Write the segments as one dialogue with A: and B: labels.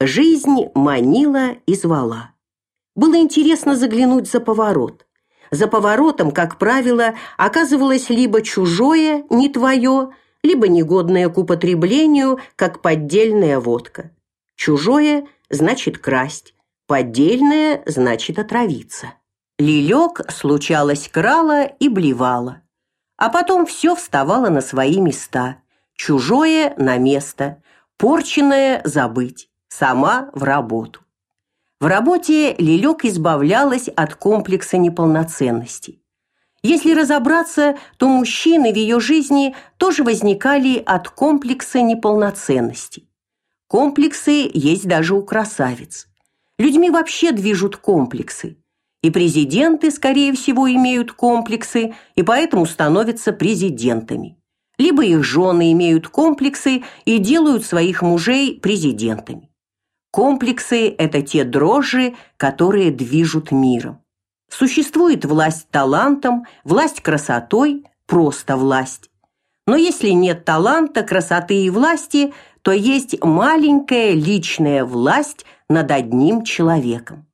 A: Жизнь манила и звала. Было интересно заглянуть за поворот. За поворотом, как правило, оказывалось либо чужое, не твое, либо негодное к употреблению, как поддельная водка. Чужое значит красть, поддельное значит отравиться. Лилек случалось крала и блевала. А потом все вставало на свои места. Чужое на место, порченное забыть, сама в работу. В работе Лилек избавлялась от комплекса неполноценности. Если разобраться, то мужчины в ее жизни тоже возникали от комплекса неполноценности. Комплексы есть даже у красавиц. Людьми вообще движут комплексы. И президенты, скорее всего, имеют комплексы и поэтому становятся президентами. Либо их жены имеют комплексы и делают своих мужей президентами. Комплексы это те дрожжи, которые движут миром. Существует власть талантом, власть красотой, просто власть. Но если нет таланта, красоты и власти, то есть маленькая личная власть над одним человеком.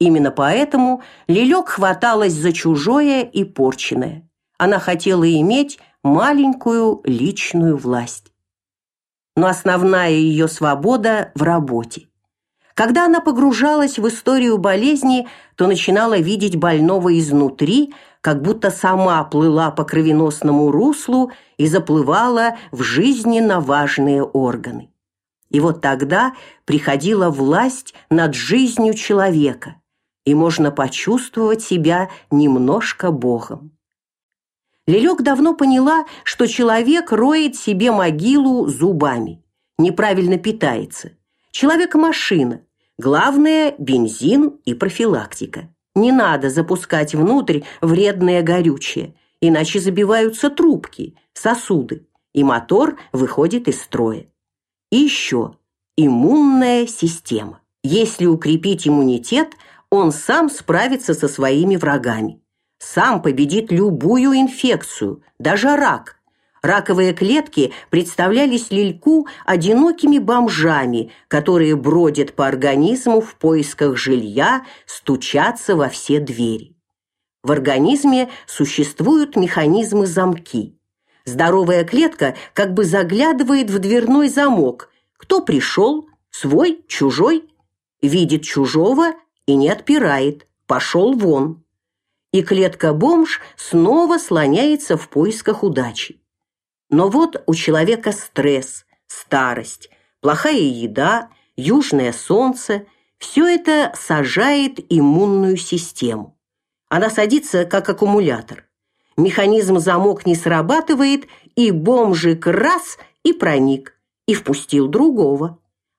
A: Именно поэтому Лилек хваталась за чужое и порченное. Она хотела иметь маленькую личную власть. Но основная ее свобода в работе. Когда она погружалась в историю болезни, то начинала видеть больного изнутри, как будто сама плыла по кровеносному руслу и заплывала в жизненно важные органы. И вот тогда приходила власть над жизнью человека, и можно почувствовать себя немножко богом. Лелек давно поняла, что человек роет себе могилу зубами, неправильно питается. Человек машина. Главное бензин и профилактика. Не надо запускать внутрь вредное горючее, иначе забиваются трубки, сосуды, и мотор выходит из строя. И еще иммунная система. Если укрепить иммунитет, он сам справится со своими врагами. Сам победит любую инфекцию, даже рак. Раковые клетки представлялись Лильку одинокими бомжами, которые бродят по организму в поисках жилья, стучатся во все двери. В организме существуют механизмы-замки. Здоровая клетка как бы заглядывает в дверной замок. Кто пришел? Свой? Чужой? Видит чужого и не отпирает. Пошел вон. И клетка-бомж снова слоняется в поисках удачи. Но вот у человека стресс, старость, плохая еда, южное солнце все это сажает иммунную систему. Она садится как аккумулятор. Механизм замок не срабатывает, и бомжик раз и проник, и впустил другого.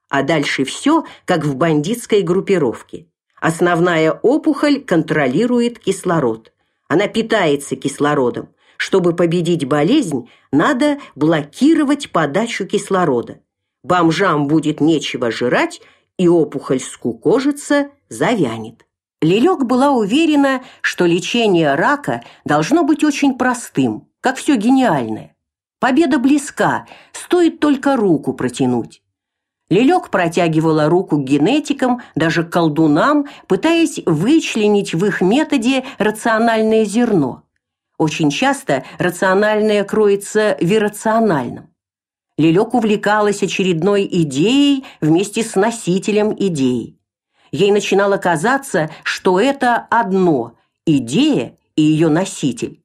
A: А дальше все, как в бандитской группировке. Основная опухоль контролирует кислород. Она питается кислородом. Чтобы победить болезнь, надо блокировать подачу кислорода. Бомжам будет нечего жрать, и опухоль скукожится, завянет. Лилек была уверена, что лечение рака должно быть очень простым, как все гениальное. Победа близка, стоит только руку протянуть. Лелек протягивала руку к генетикам, даже к колдунам, пытаясь вычленить в их методе рациональное зерно. Очень часто рациональное кроется в иррациональном. Лелек увлекалась очередной идеей вместе с носителем идеи. Ей начинало казаться, что это одно – идея и ее носитель.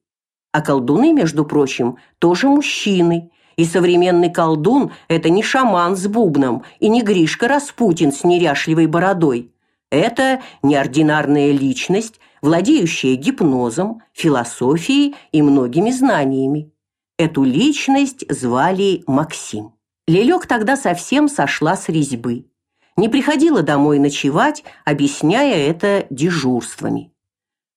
A: А колдуны, между прочим, тоже мужчины – и современный колдун – это не шаман с бубном и не Гришка Распутин с неряшливой бородой. Это неординарная личность, владеющая гипнозом, философией и многими знаниями. Эту личность звали Максим. Лелек тогда совсем сошла с резьбы. Не приходила домой ночевать, объясняя это дежурствами.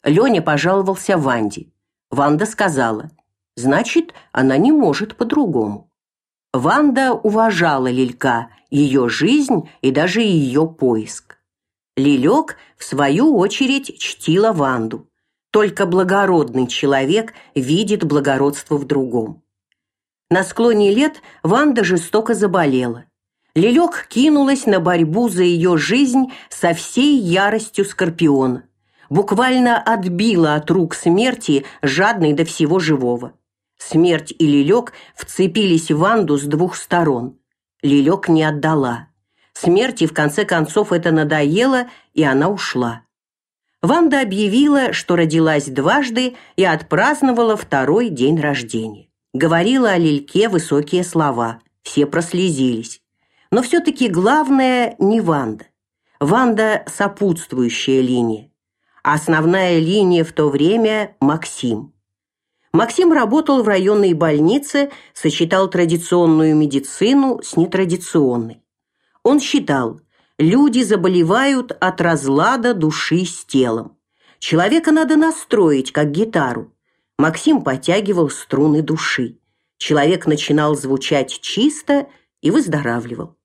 A: Леня пожаловался Ванде. Ванда сказала – Значит, она не может по-другому. Ванда уважала Лилька, ее жизнь и даже ее поиск. Лилек, в свою очередь, чтила Ванду. Только благородный человек видит благородство в другом. На склоне лет Ванда жестоко заболела. Лелек кинулась на борьбу за ее жизнь со всей яростью скорпиона. Буквально отбила от рук смерти, жадной до всего живого. Смерть и Лелек вцепились в Ванду с двух сторон. Лелек не отдала. Смерти в конце концов это надоело, и она ушла. Ванда объявила, что родилась дважды и отпраздновала второй день рождения. Говорила о Лильке высокие слова. Все прослезились. Но все-таки главное не Ванда. Ванда – сопутствующая линия. Основная линия в то время – Максим. Максим работал в районной больнице, сочетал традиционную медицину с нетрадиционной. Он считал, люди заболевают от разлада души с телом. Человека надо настроить, как гитару. Максим подтягивал струны души. Человек начинал звучать чисто и выздоравливал.